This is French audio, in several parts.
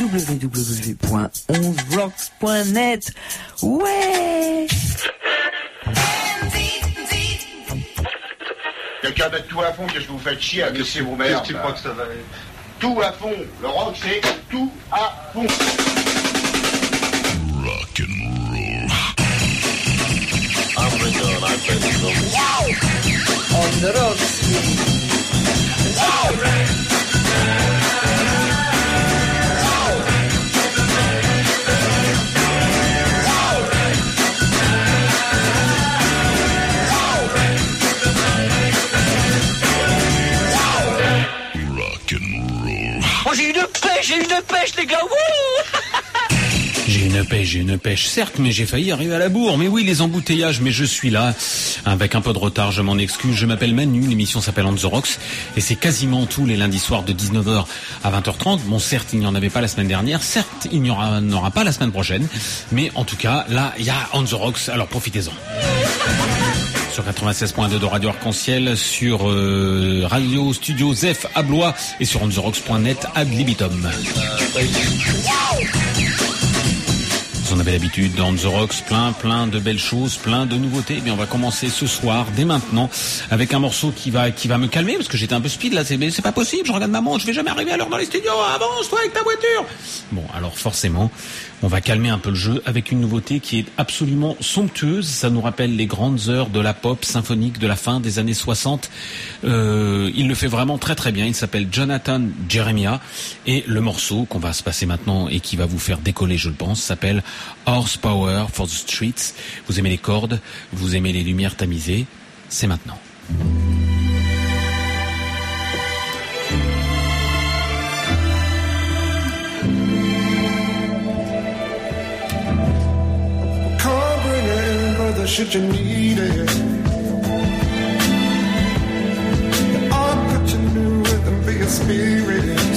www.11rocks.net. Ouais Quelqu'un mettre tout à fond, qu'est-ce que vous faites chier à laisser vos mères Qu'est-ce que tu crois que ça va Tout à fond Le rock, c'est tout à fond Rock and roll. On the. J'ai une pêche, les gars. Wouh J'ai une pêche, j'ai une pêche, certes, mais j'ai failli arriver à la bourre. Mais oui, les embouteillages, mais je suis là. Avec un peu de retard, je m'en excuse. Je m'appelle Manu, l'émission s'appelle On the Rocks. Et c'est quasiment tous les lundis soirs de 19h à 20h30. Bon, certes, il n'y en avait pas la semaine dernière. Certes, il n'y aura, n'aura pas la semaine prochaine. Mais en tout cas, là, il y a On the Rocks. Alors profitez-en. Sur 96.2 de Radio Arc-en-Ciel, sur euh, Radio Studio Zef à Blois et sur ontherocks.net ad libitum. Vous en avez l'habitude dans The plein, plein de belles choses, plein de nouveautés. Mais on va commencer ce soir, dès maintenant, avec un morceau qui va, qui va me calmer parce que j'étais un peu speed là. C'est, pas possible. Je regarde maman, je vais jamais arriver à l'heure dans les studios. Avance-toi avec ta voiture. Bon, alors forcément, on va calmer un peu le jeu avec une nouveauté qui est absolument somptueuse. Ça nous rappelle les grandes heures de la pop symphonique de la fin des années 60. Euh, il le fait vraiment très très bien. Il s'appelle Jonathan Jeremiah et le morceau qu'on va se passer maintenant et qui va vous faire décoller, je le pense, s'appelle Horsepower for the Streets. Vous aimez les cordes, vous aimez les lumières tamisées. C'est maintenant. should eh? you need it. The opportunity to be a spirit.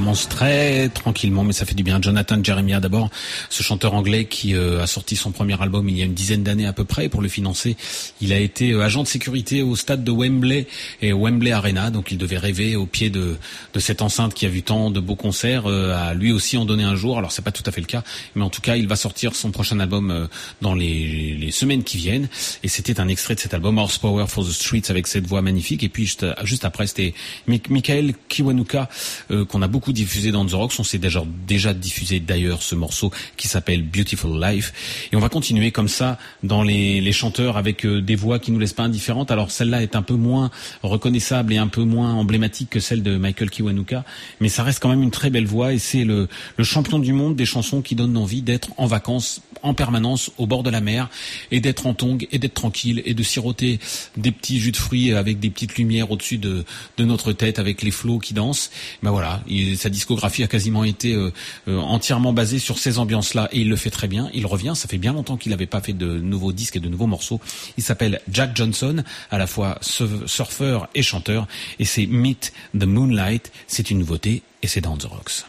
Commence très tranquillement, mais ça fait du bien. Jonathan Jeremiah d'abord, ce chanteur anglais qui euh, a sorti son premier album il y a une dizaine d'années à peu près. Pour le financer, il a été euh, agent de sécurité au stade de Wembley et Wembley Arena. Donc il devait rêver au pied de, de cette enceinte qui a vu tant de beaux concerts, euh, à lui aussi en donner un jour. Alors c'est pas tout à fait le cas, mais en tout cas, il va sortir son prochain album euh, dans les, les semaines qui viennent. Et c'était un extrait de cet album Horsepower for the Streets avec cette voix magnifique. Et puis juste, juste après, c'était Mi- Michael Kiwanuka euh, qu'on a beaucoup diffusé dans The Rocks. On s'est déjà, déjà diffusé d'ailleurs ce morceau qui s'appelle Beautiful Life. Et on va continuer comme ça dans les, les chanteurs avec euh, des voix qui nous laissent pas indifférentes. Alors celle-là est un peu moins reconnaissable et un peu moins emblématique que celle de Michael Kiwanuka, mais ça reste quand même une très belle voix et c'est le, le champion du monde des chansons qui donnent envie d'être en vacances en permanence au bord de la mer et d'être en tongue et d'être tranquille et de siroter des petits jus de fruits avec des petites lumières au-dessus de, de notre tête avec les flots qui dansent. Ben voilà, il- sa discographie a quasiment été euh, euh, entièrement basée sur ces ambiances-là et il le fait très bien. Il revient, ça fait bien longtemps qu'il n'avait pas fait de nouveaux disques et de nouveaux morceaux. Il s'appelle Jack Johnson, à la fois surf- surfeur et chanteur et c'est Meet the Moonlight. C'est une nouveauté et c'est dans The Rocks.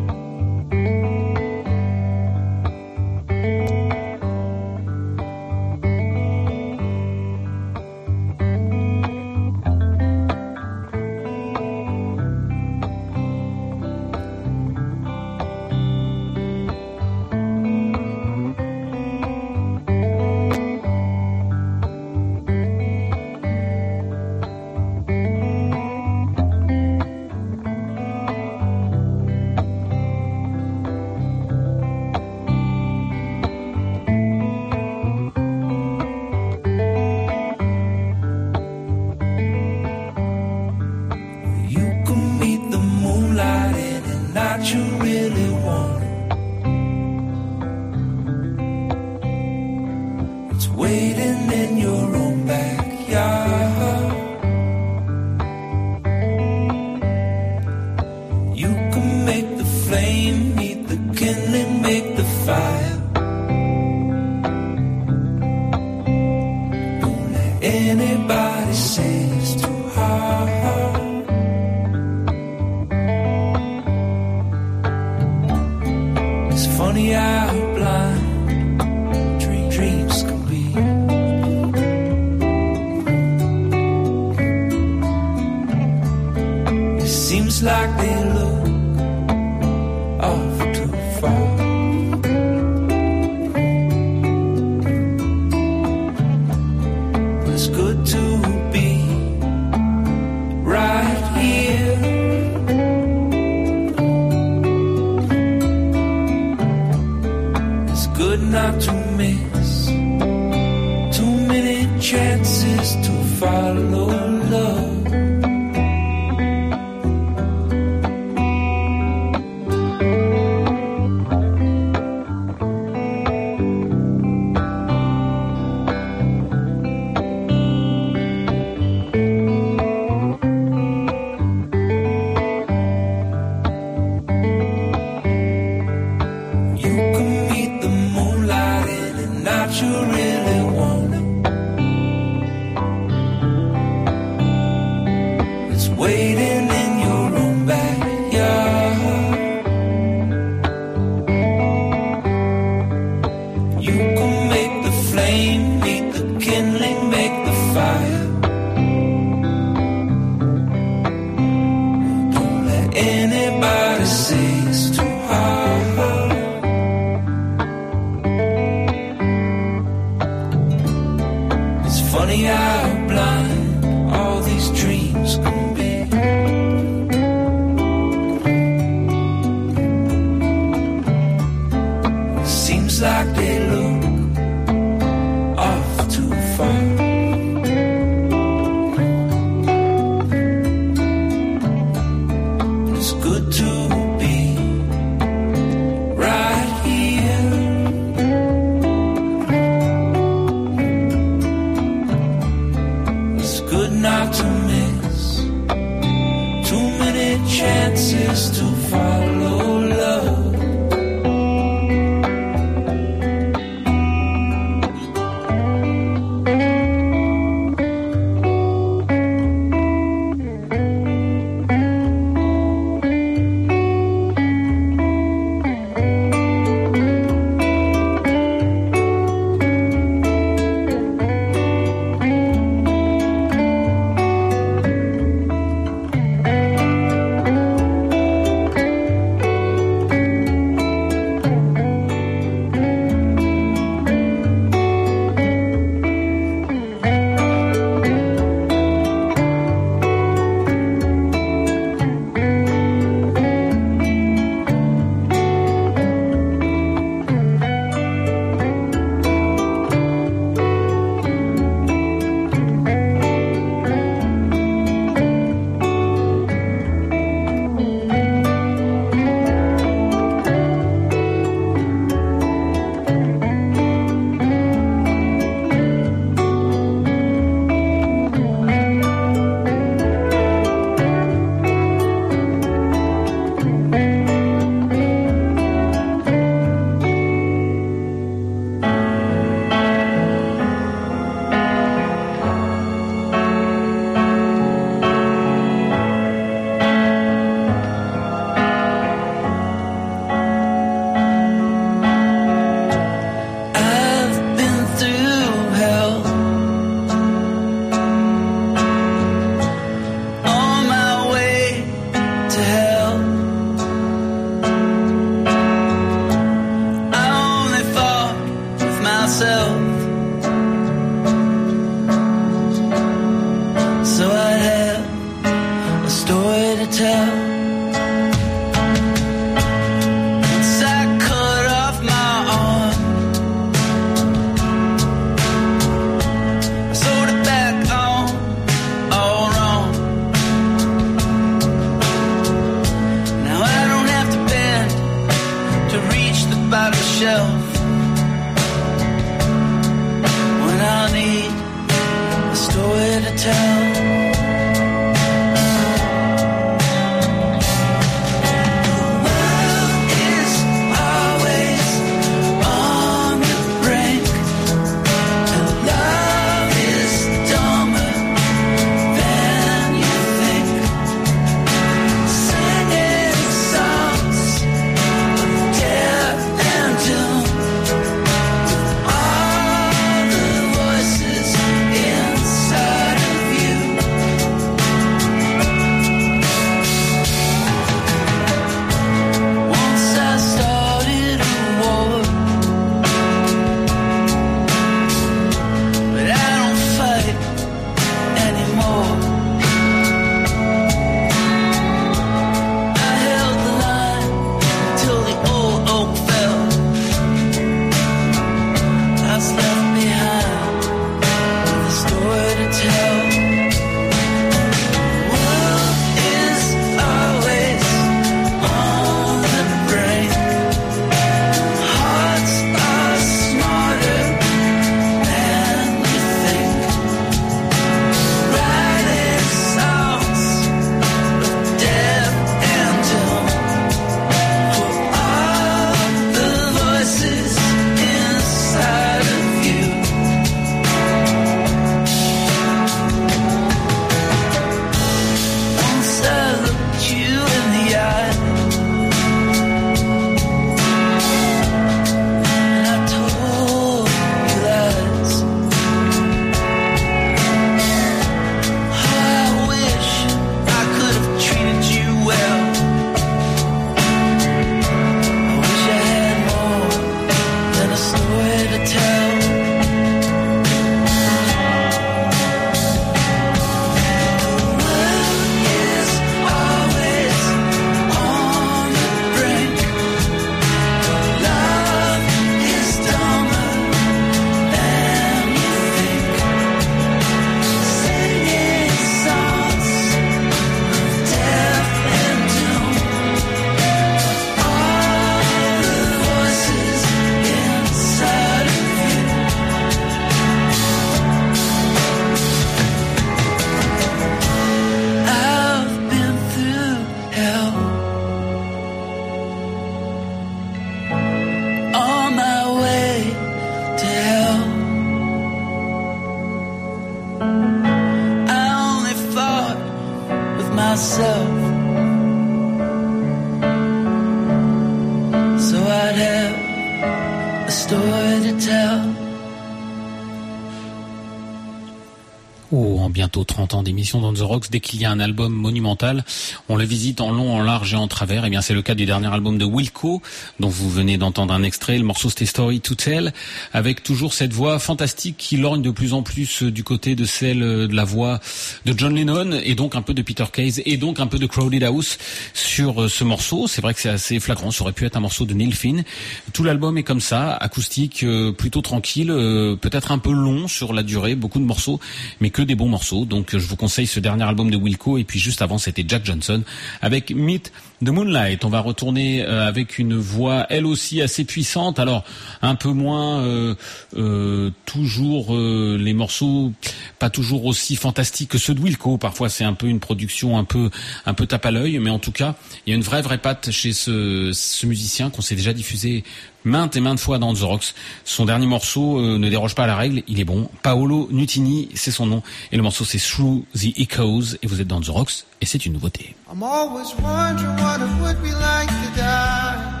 30 ans d'émission dans The Rocks, dès qu'il y a un album monumental, on le visite en long, en large et en travers. Et bien, c'est le cas du dernier album de Wilco, dont vous venez d'entendre un extrait. Le morceau c'était Story to Tell, avec toujours cette voix fantastique qui lorgne de plus en plus du côté de celle de la voix de John Lennon, et donc un peu de Peter Case, et donc un peu de Crowded House sur euh, ce morceau. C'est vrai que c'est assez flagrant. Ça aurait pu être un morceau de Neil Finn. Tout l'album est comme ça, acoustique, euh, plutôt tranquille, euh, peut-être un peu long sur la durée, beaucoup de morceaux, mais que des bons morceaux. Donc je vous conseille ce dernier album de Wilco. Et puis juste avant c'était Jack Johnson avec Meet the Moonlight. On va retourner euh, avec une voix elle aussi assez puissante. Alors un peu moins euh, euh, toujours les morceaux pas toujours aussi fantastiques que ceux de Wilco. Parfois c'est un peu une production un peu un peu tape à l'œil, mais en tout cas il y a une vraie vraie patte chez ce, ce musicien qu'on s'est déjà diffusé maintes et maintes fois dans The Rocks. Son dernier morceau ne déroge pas à la règle, il est bon. Paolo Nutini, c'est son nom. Et le morceau c'est Through the Echoes. Et vous êtes dans The Rocks et c'est une nouveauté. I'm always wondering what it would be like to die.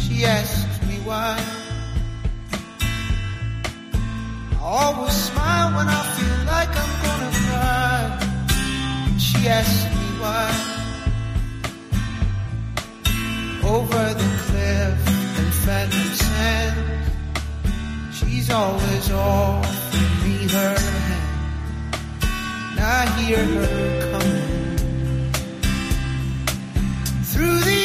She asks me why. I always smile when I feel like I'm gonna cry. She asks me why. Over the cliff and phantom sand, she's always offering me her hand. And I hear her coming through the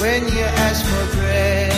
When you ask for bread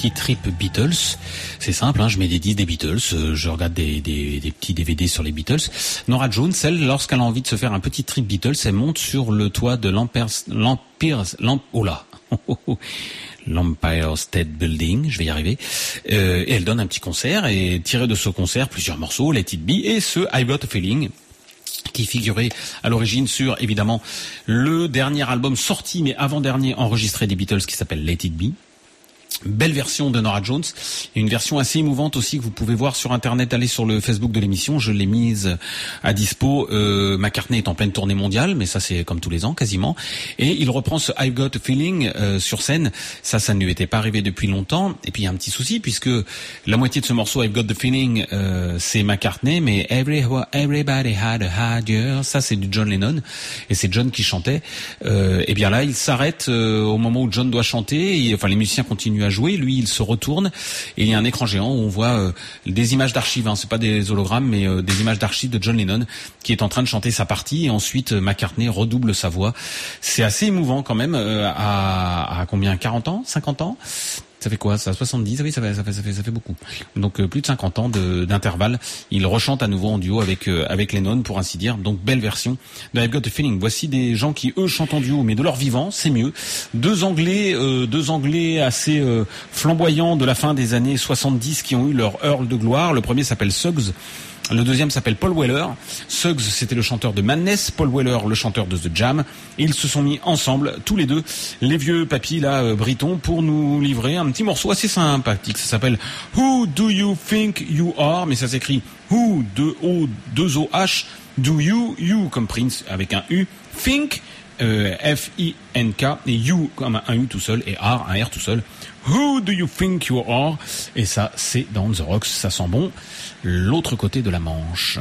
faire un petit trip Beatles. C'est simple, hein, je mets des disques des Beatles, euh, je regarde des, des, des petits DVD sur les Beatles. Nora Jones, elle, lorsqu'elle a envie de se faire un petit trip Beatles, elle monte sur le toit de l'Empire, l'Empire, l'Em- oh là. L'Empire State Building, je vais y arriver, Euh, et elle donne un petit concert et tiré de ce concert plusieurs morceaux, Let It Be et ce I Got a Feeling qui figurait à l'origine sur évidemment le dernier album sorti mais avant-dernier enregistré des Beatles qui s'appelle Let It Be. Belle version de Nora Jones une version assez émouvante aussi que vous pouvez voir sur internet. Allez sur le Facebook de l'émission, je l'ai mise à dispo. Euh, McCartney est en pleine tournée mondiale, mais ça c'est comme tous les ans quasiment. Et il reprend ce I've Got a Feeling euh, sur scène. Ça, ça ne lui était pas arrivé depuis longtemps. Et puis il y a un petit souci puisque la moitié de ce morceau I've Got the Feeling, euh, c'est McCartney, mais Every, Everybody Had a Hard Year, ça c'est du John Lennon et c'est John qui chantait. Euh, et bien là, il s'arrête euh, au moment où John doit chanter. Enfin, les musiciens continuent à jouer. Lui, il se retourne et il y a un écran géant où on voit euh, des images d'archives. Hein, c'est pas des hologrammes, mais euh, des images d'archives de John Lennon qui est en train de chanter sa partie. Et ensuite, euh, McCartney redouble sa voix. C'est assez émouvant quand même. à, à combien? 40 ans? 50 ans? Ça fait quoi? Ça 70 Oui, ça fait, ça fait, ça fait, ça fait beaucoup. Donc euh, plus de 50 ans d'intervalle. Il rechante à nouveau en duo avec euh, avec Lennon, pour ainsi dire. Donc belle version de I've Got a Feeling. Voici des gens qui eux chantent en duo, mais de leur vivant, c'est mieux. Deux Anglais, euh, deux Anglais assez euh, flamboyants de la fin des années 70 qui ont eu leur Earl de gloire. Le premier s'appelle Suggs. Le deuxième s'appelle Paul Weller. Suggs, c'était le chanteur de Madness. Paul Weller, le chanteur de The Jam. Ils se sont mis ensemble, tous les deux, les vieux papis là, euh, britons, pour nous livrer un petit morceau assez sympathique. Ça s'appelle Who Do You Think You Are? Mais ça s'écrit Who, 2 O, 2 O H, Do You, You comme Prince avec un U, Think, euh, F-I-N-K, et You comme un U tout seul, et R, un R tout seul. Who do you think you are? Et ça, c'est dans The Rocks, ça sent bon. L'autre côté de la Manche.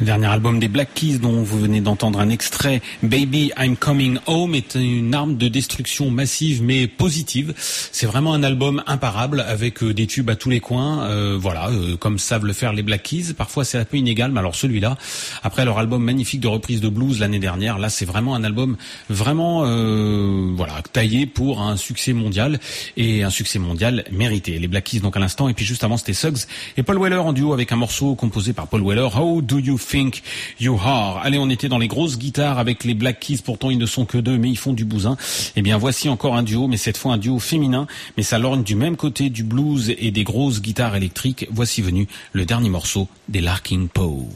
Dernier album des Black Keys dont vous venez d'entendre un extrait, Baby I'm Coming Home, est une arme de destruction massive mais positive. C'est vraiment un album imparable avec euh, des tubes à tous les coins, euh, voilà, euh, comme savent le faire les Black Keys. Parfois c'est un peu inégal, mais alors celui-là, après leur album magnifique de reprise de blues l'année dernière, là c'est vraiment un album vraiment, euh, voilà, taillé pour un succès mondial et un succès mondial mérité. Les Black Keys donc à l'instant et puis juste avant c'était Suggs et Paul Weller en duo avec un morceau composé par Paul Weller. How do you think you are Allez, on était dans les grosses guitares avec les Black Keys. Pourtant, ils ne sont que deux, mais ils font du bousin. Eh bien, voici encore un duo, mais cette fois un duo féminin. Mais ça lorgne du même côté du blues et des grosses guitares électriques. Voici venu le dernier morceau des Larkin Poe.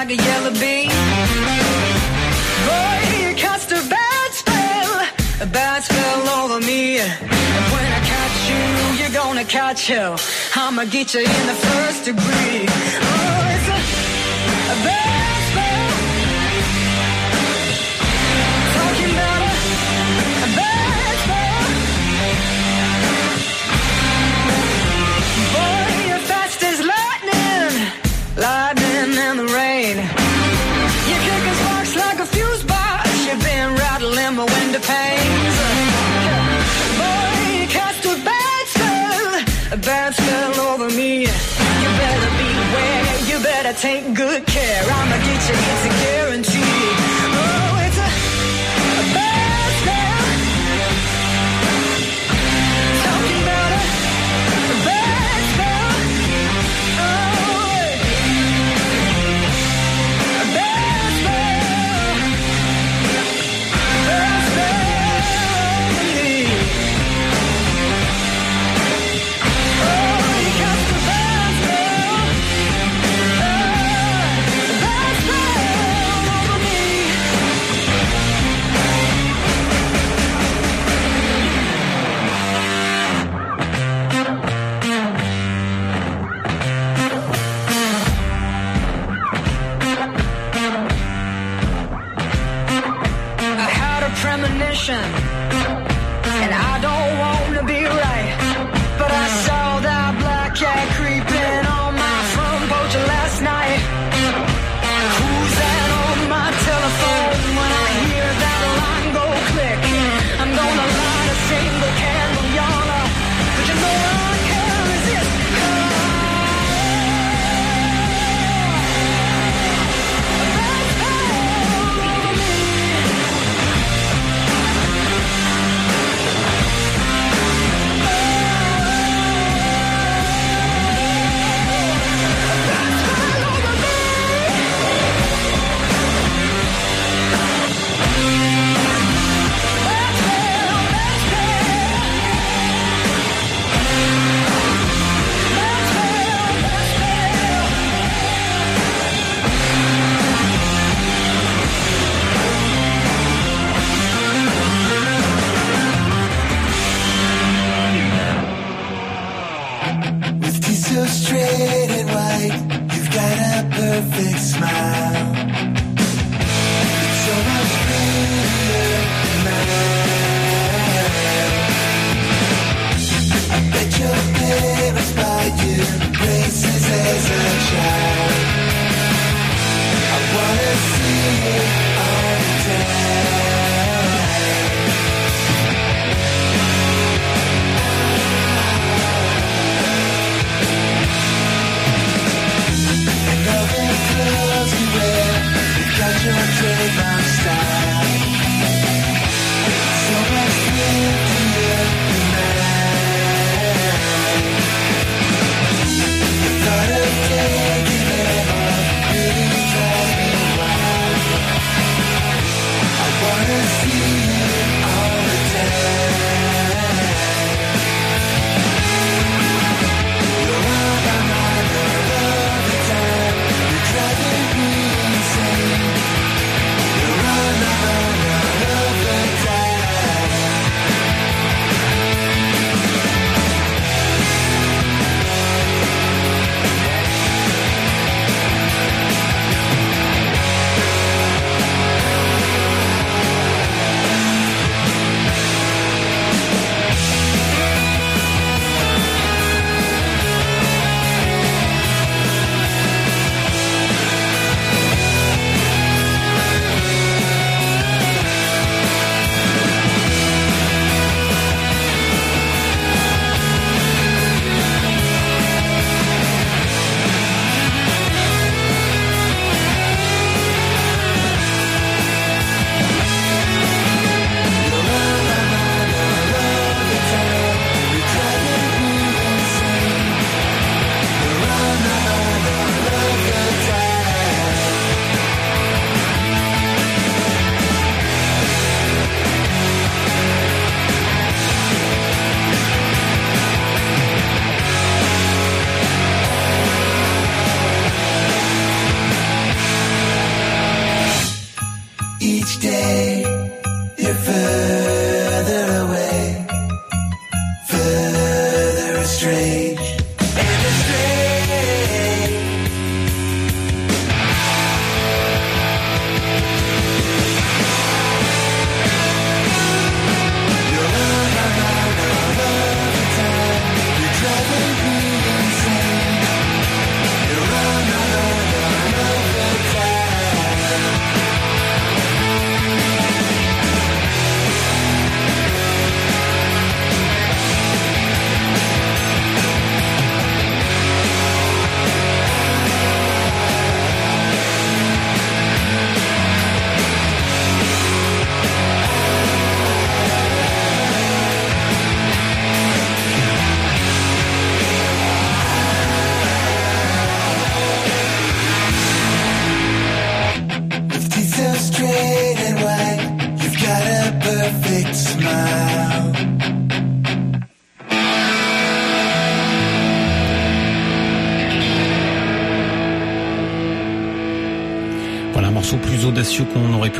Like a yellow bee. Boy, you cast a bad spell, a bad spell over me. And when I catch you, you're gonna catch hell. I'ma get you in the first degree. Oh, it's a, a bad take good care. I'ma get you. It's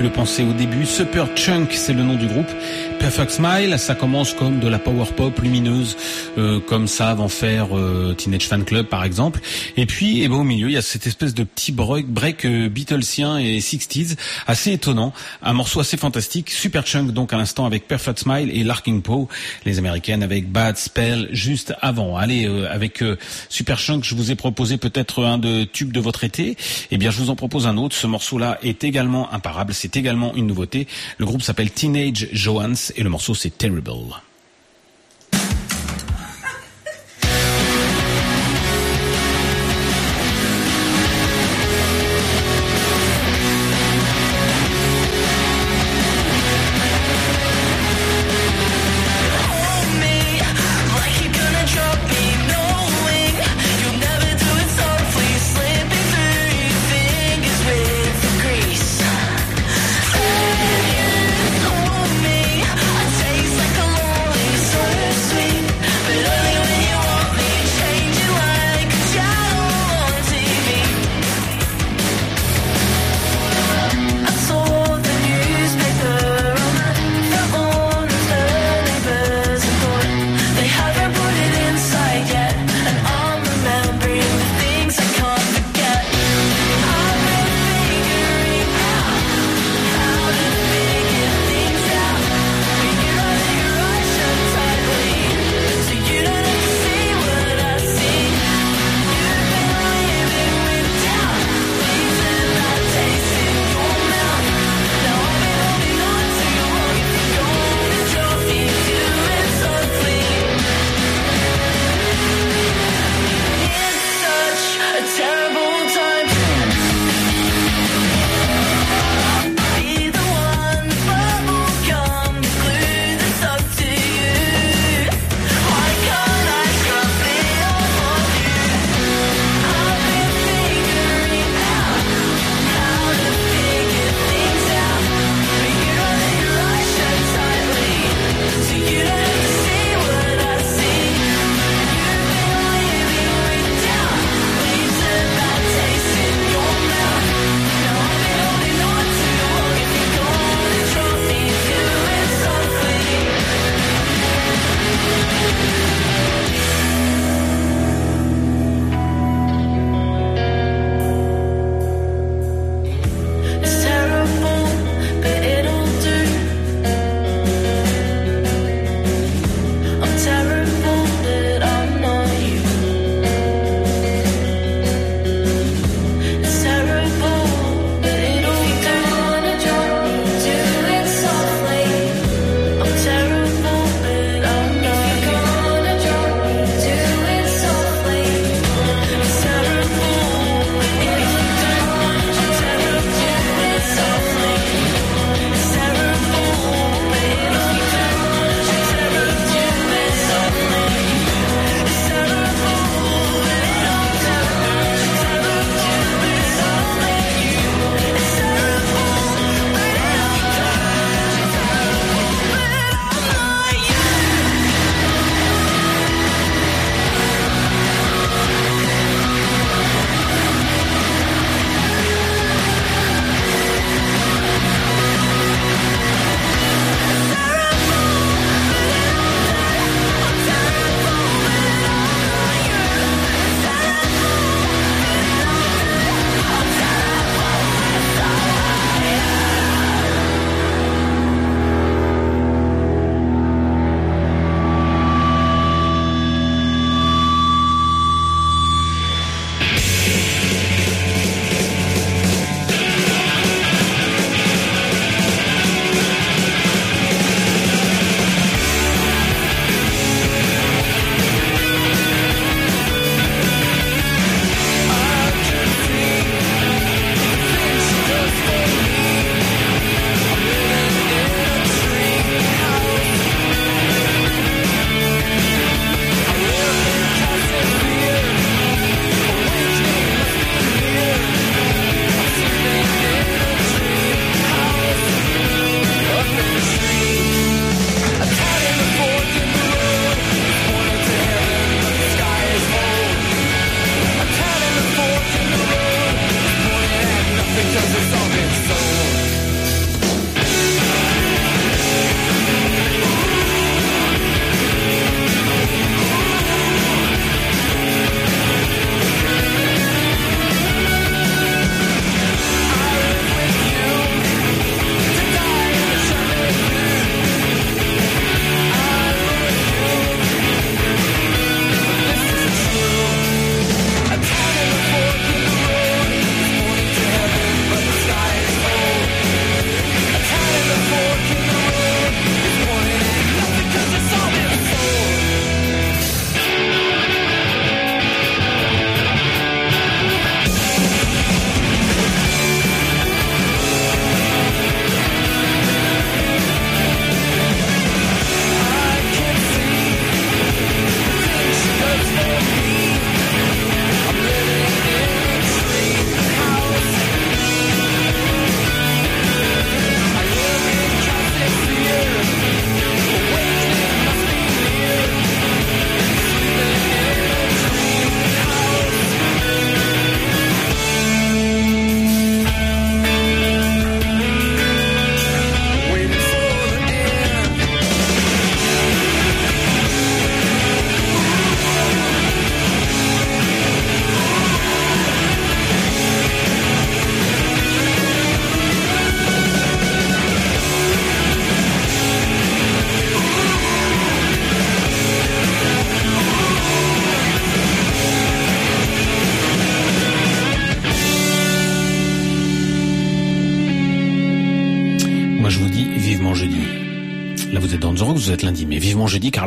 le penser au début. Super Chunk, c'est le nom du groupe. Perfect Smile, ça commence comme de la power pop lumineuse, comme savent en faire euh, Teenage Fan Club par exemple. Et puis, eh ben, au milieu, il y a cette espèce de petit break, break euh, Beatlesien et 60s, assez étonnant. Un morceau assez fantastique. Super Chunk donc à l'instant avec Perfect Smile et Larking Poe, les Américaines avec Bad Spell juste avant. Allez, euh, avec euh, Super Chunk, je vous ai proposé peut-être un de tubes de votre été. Eh bien, je vous en propose un autre. Ce morceau-là est également imparable. C'est également une nouveauté. Le groupe s'appelle Teenage Joans et le morceau c'est Terrible.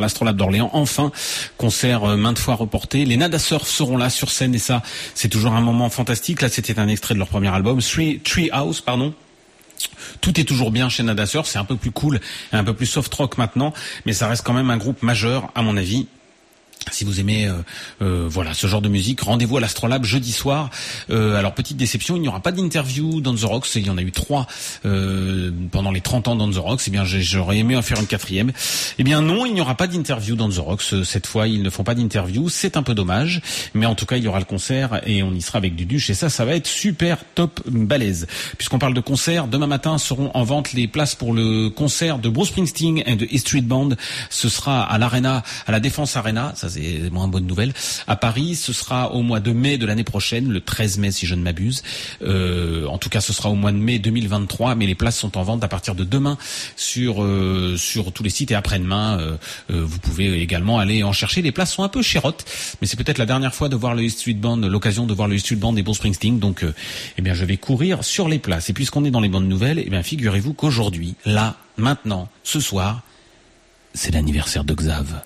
l'Astrolabe d'Orléans, enfin, concert euh, maintes fois reporté. Les Nada Surf seront là sur scène, et ça, c'est toujours un moment fantastique. Là, c'était un extrait de leur premier album, Tree House, pardon. Tout est toujours bien chez Nada Surf, c'est un peu plus cool, un peu plus soft rock maintenant, mais ça reste quand même un groupe majeur, à mon avis. Si vous aimez euh, euh, voilà ce genre de musique, rendez-vous à l'Astrolabe jeudi soir. Euh, alors petite déception, il n'y aura pas d'interview dans The Rocks. Il y en a eu trois pendant les 30 ans dans The Rocks. Eh bien, j'aurais aimé en faire une quatrième. Eh bien non, il n'y aura pas d'interview dans The Rocks cette fois. Ils ne font pas d'interview. C'est un peu dommage, mais en tout cas, il y aura le concert et on y sera avec Duduche. Et ça, ça va être super top balèze. Puisqu'on parle de concert, demain matin seront en vente les places pour le concert de Bruce Springsteen et de E Street Band. Ce sera à l'Arena, à la Défense Arena. Ça c'est moins bonne nouvelle. À Paris, ce sera au mois de mai de l'année prochaine, le 13 mai si je ne m'abuse. Euh, en tout cas, ce sera au mois de mai 2023, mais les places sont en vente à partir de demain sur euh, sur tous les sites et après-demain, euh, euh, vous pouvez également aller en chercher. Les places sont un peu chérottes, mais c'est peut-être la dernière fois de voir le E Street Band, l'occasion de voir le E Street Band et Bruce Springsteen. Donc, euh, eh bien, je vais courir sur les places. Et puisqu'on est dans les bonnes nouvelles, eh bien, figurez-vous qu'aujourd'hui, là, maintenant, ce soir, c'est l'anniversaire de Xav.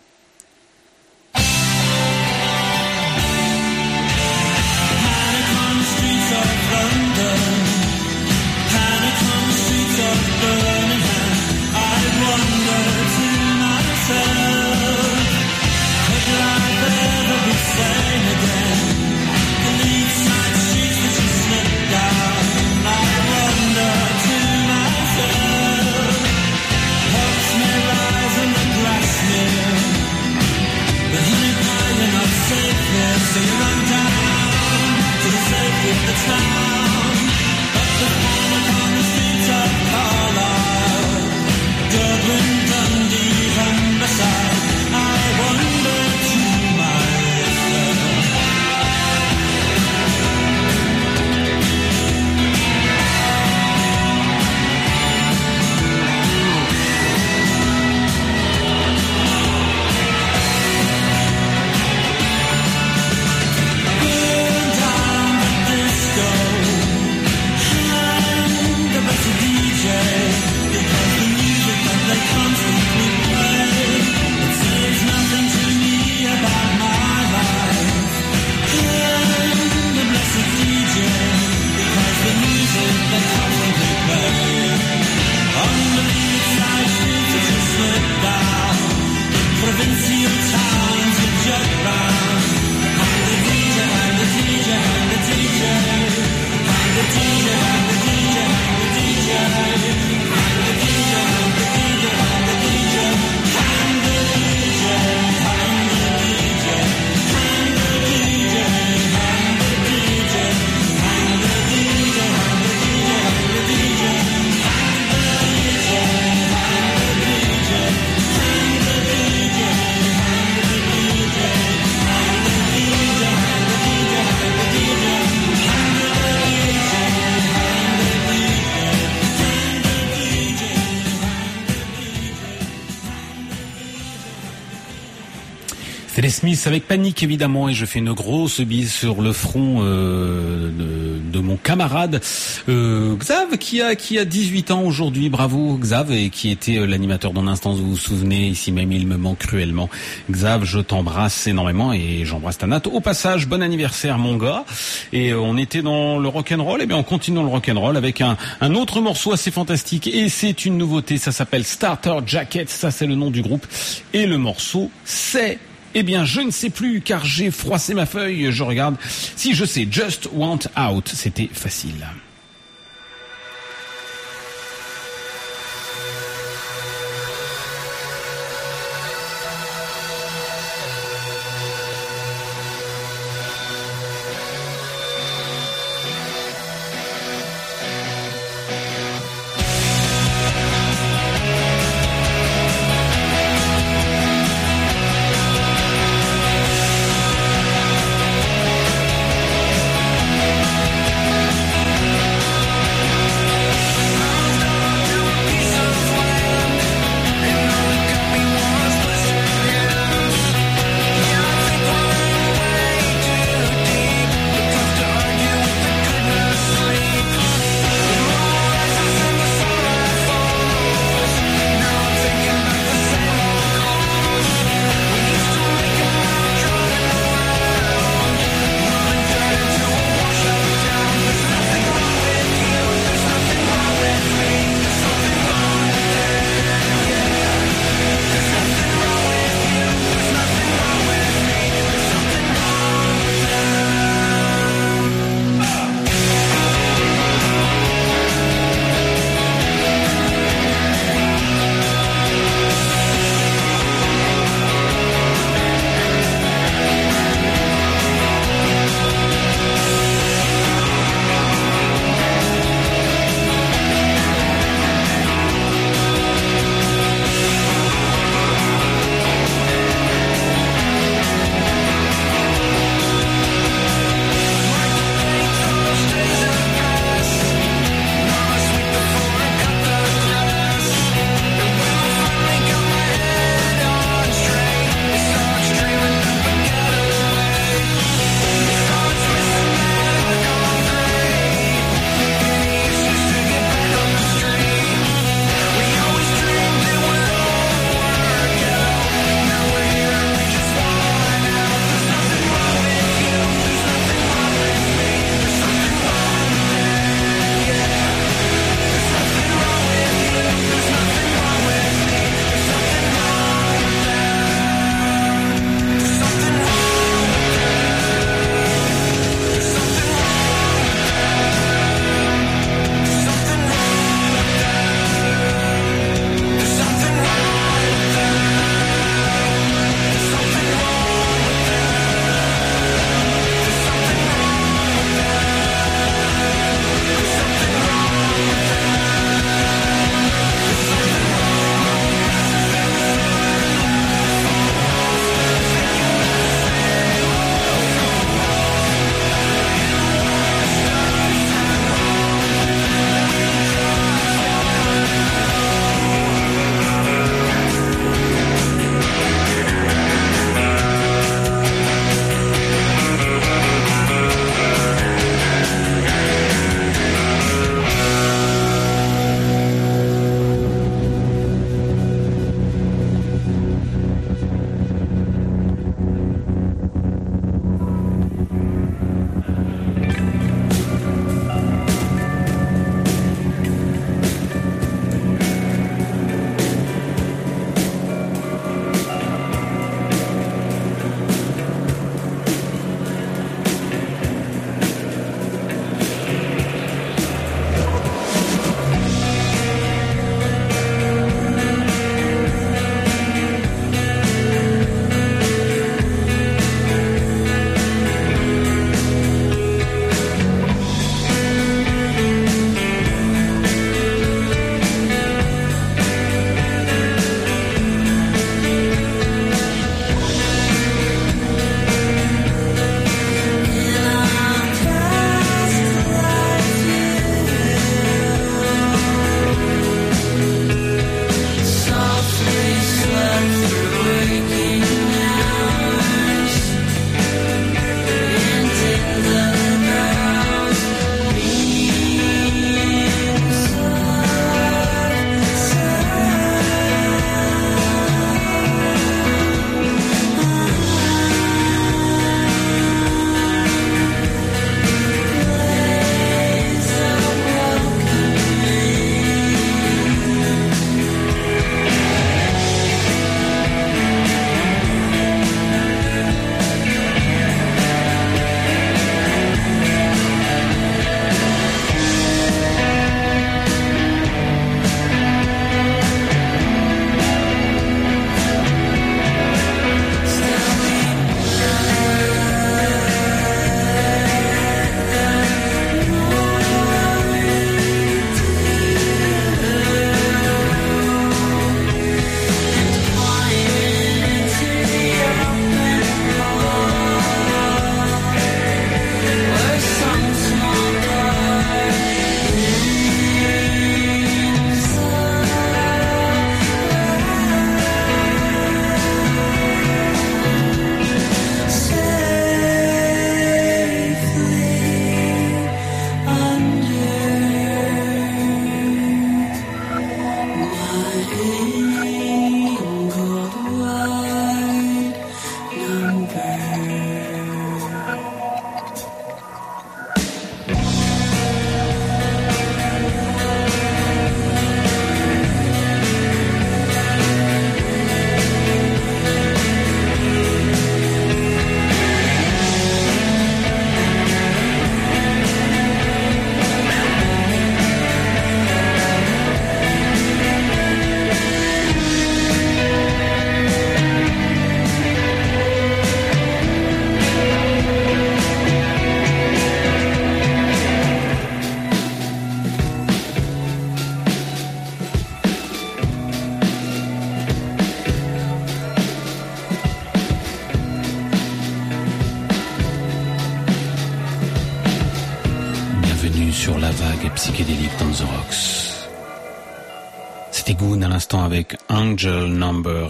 Even Smiths avec panique évidemment et je fais une grosse bise sur le front euh, de, de mon camarade euh, Xav qui a qui a 18 ans aujourd'hui. Bravo Xav et qui était euh, l'animateur d'un instant. Vous vous souvenez ici même il me manque cruellement. Xav, je t'embrasse énormément et j'embrasse ta natte. Au passage, bon anniversaire mon gars. Et euh, on était dans le rock and roll. Et bien on continue le rock and roll avec un un autre morceau assez fantastique et c'est une nouveauté. Ça s'appelle Starter Jacket. Ça c'est le nom du groupe et le morceau c'est eh bien, je ne sais plus car j'ai froissé ma feuille. Je regarde. Si je sais, Just Want Out, c'était facile.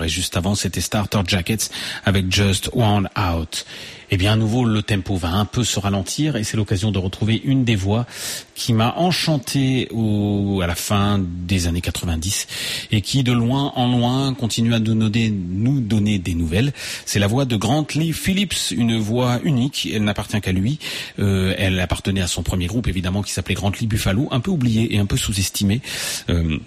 Et juste avant c'était Starter Jackets avec Just One Out. Eh bien à nouveau le tempo va un peu se ralentir et c'est l'occasion de retrouver une des voix qui m'a enchanté au, à la fin des années 90 et qui de loin en loin continue à nous donner, nous donner des nouvelles. C'est la voix de Grant Lee Phillips, une voix unique, elle n'appartient qu'à lui. Euh, elle appartenait à son premier groupe évidemment qui s'appelait Grant Lee Buffalo, un peu oublié et un peu sous-estimé. Euh,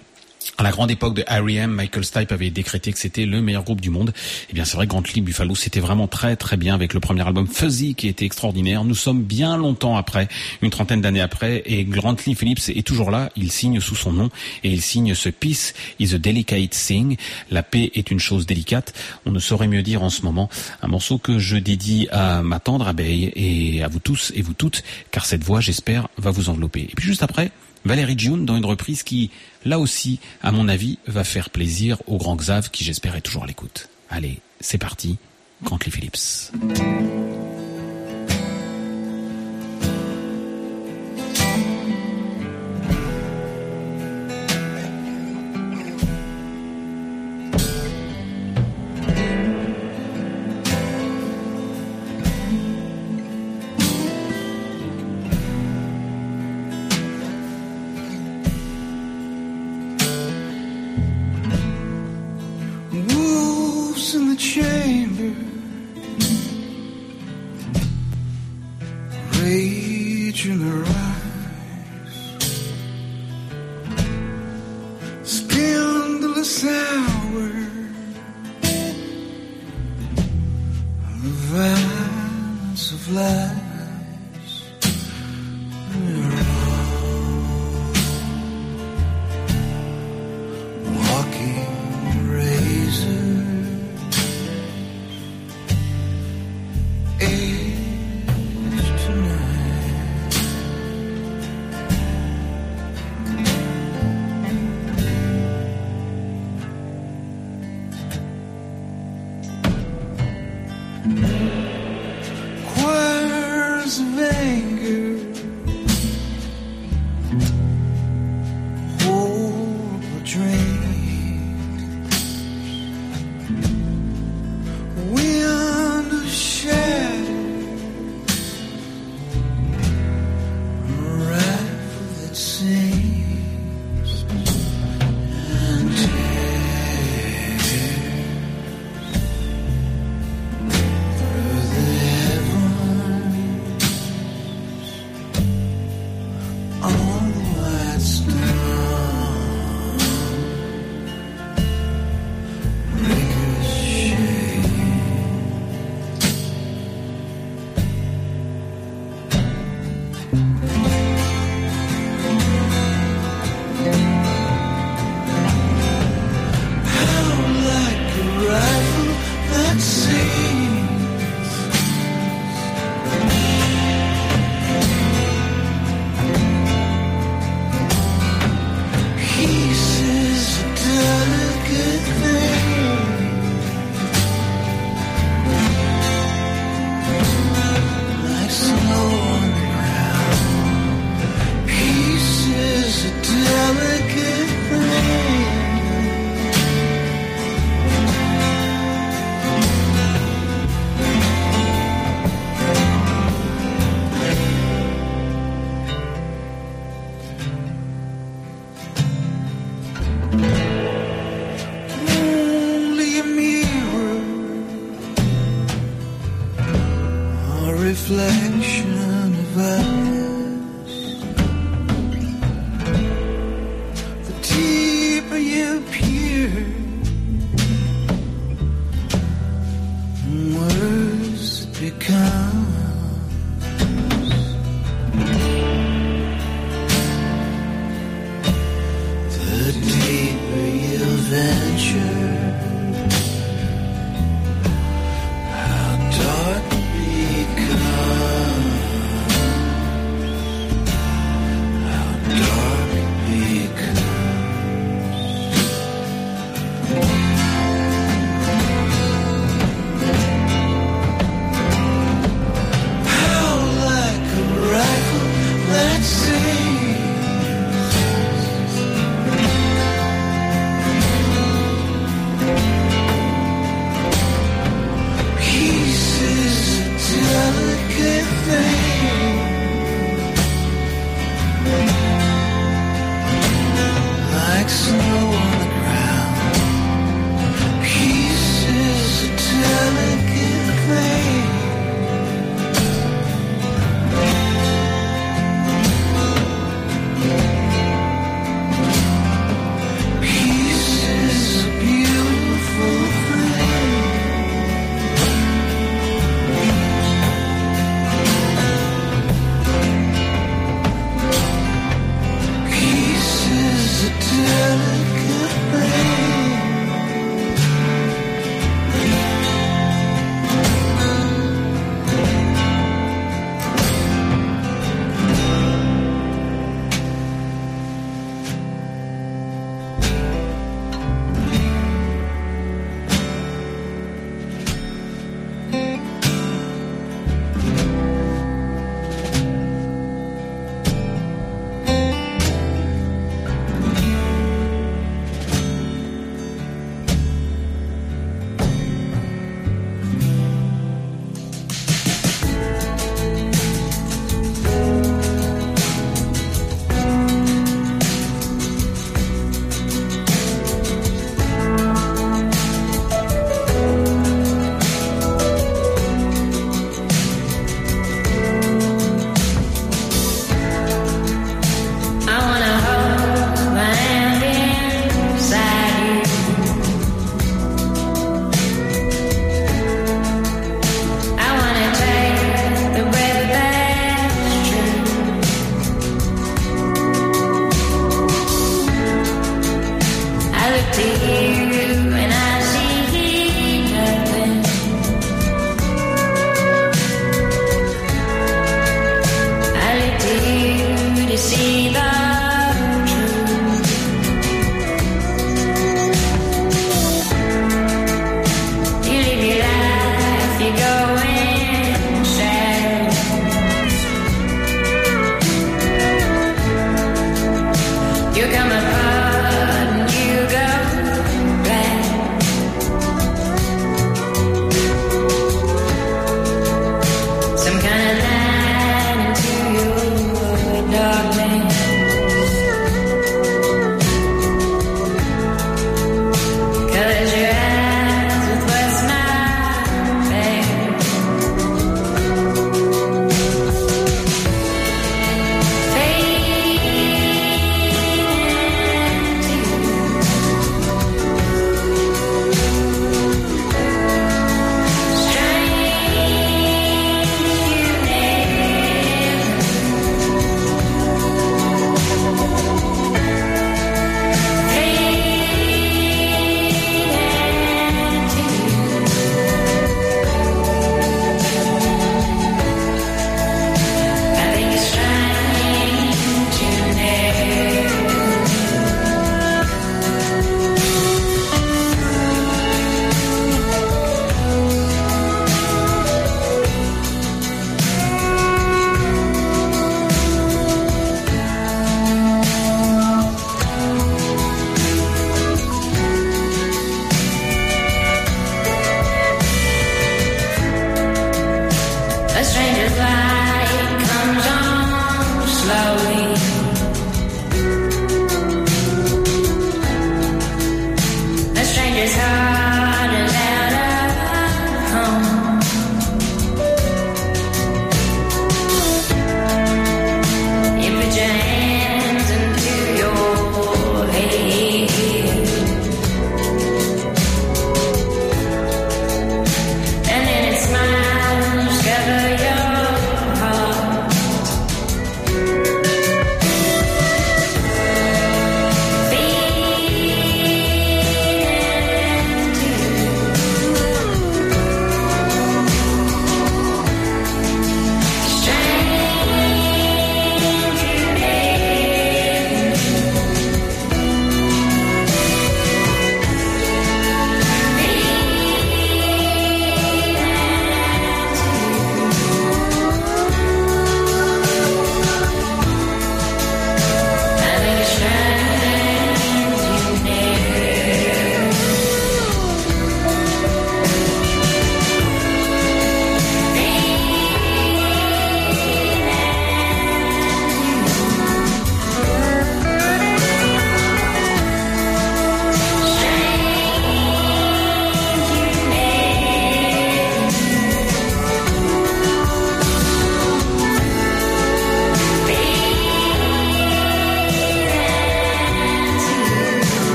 à la grande époque de R.E.M., Michael Stipe avait décrété que c'était le meilleur groupe du monde. Eh bien, c'est vrai, Grant Lee Buffalo, c'était vraiment très très bien avec le premier album Fuzzy qui était extraordinaire. Nous sommes bien longtemps après, une trentaine d'années après, et Grant Lee Phillips est toujours là. Il signe sous son nom et il signe ce Peace is a delicate thing. La paix est une chose délicate. On ne saurait mieux dire en ce moment. Un morceau que je dédie à ma tendre abeille et à vous tous et vous toutes, car cette voix, j'espère, va vous envelopper. Et puis juste après, Valérie June dans une reprise qui, là aussi, à mon avis, va faire plaisir au grand Xav qui, j'espère, est toujours à l'écoute. Allez, c'est parti, Grant Lee Phillips.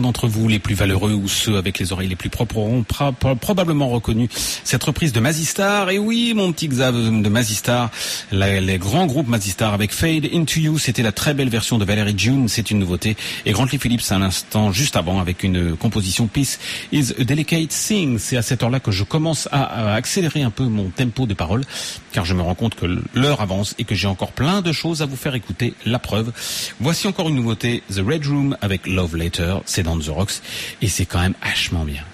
D'entre vous, plus valeureux ou ceux avec les oreilles les plus propres auront probablement reconnu cette reprise de Mazistar. Et oui, mon petit Xav de Mazistar, les grands groupes Mazistar avec Fade Into You, c'était la très belle version de Valerie June, c'est une nouveauté. Et Grantley Phillips à l'instant, juste avant, avec une composition Peace is a Delicate Thing. C'est à cette heure-là que je commence à, à accélérer un peu mon tempo de parole, car je me rends compte que l'heure avance et que j'ai encore plein de choses à vous faire écouter. La preuve. Voici encore une nouveauté, The Red Room avec Love Later. C'est dans The Rocks et c'est quand même hachement bien.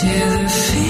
To the feeling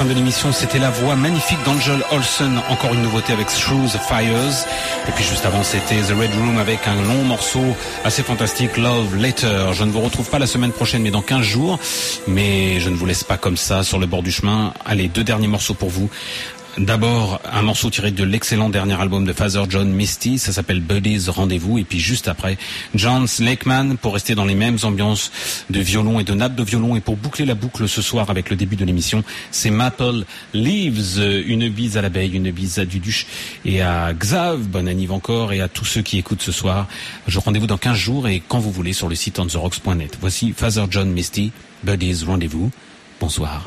fin de l'émission, c'était la voix magnifique d'Angel Olsen, encore une nouveauté avec the Fires. Et puis juste avant, c'était The Red Room avec un long morceau assez fantastique, Love Later. Je ne vous retrouve pas la semaine prochaine, mais dans 15 jours. Mais je ne vous laisse pas comme ça sur le bord du chemin. Allez, deux derniers morceaux pour vous. D'abord, un morceau tiré de l'excellent dernier album de Father John Misty, ça s'appelle Buddies Rendez-vous, et puis juste après, John Lakeman, pour rester dans les mêmes ambiances de violon et de nappe de violon, et pour boucler la boucle ce soir avec le début de l'émission, c'est Maple Leaves, une bise à l'abeille, une bise à Duduche et à Xav, bonne anniv encore, et à tous ceux qui écoutent ce soir. Je rendez-vous dans 15 jours et quand vous voulez sur le site ontherocks.net. Voici Father John Misty, Buddies Rendez-vous. Bonsoir.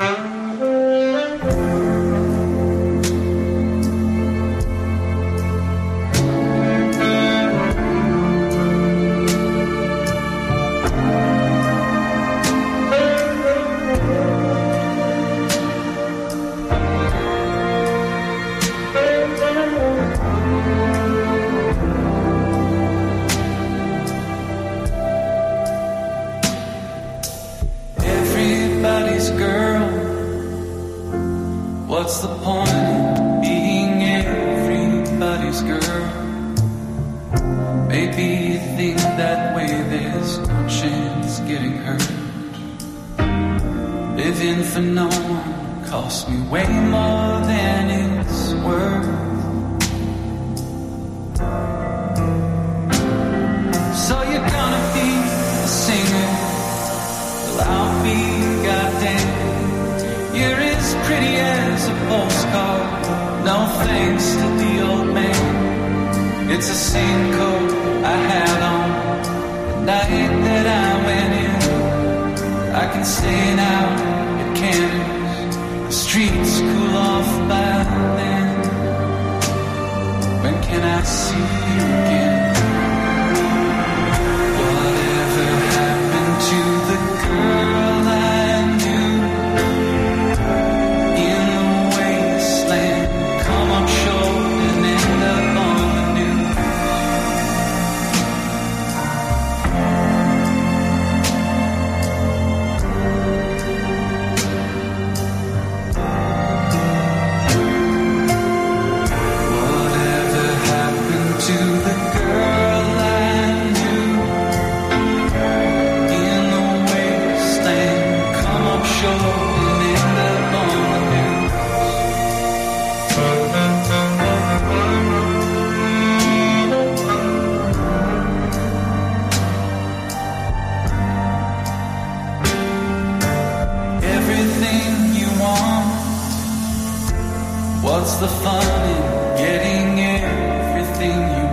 The fun in getting everything you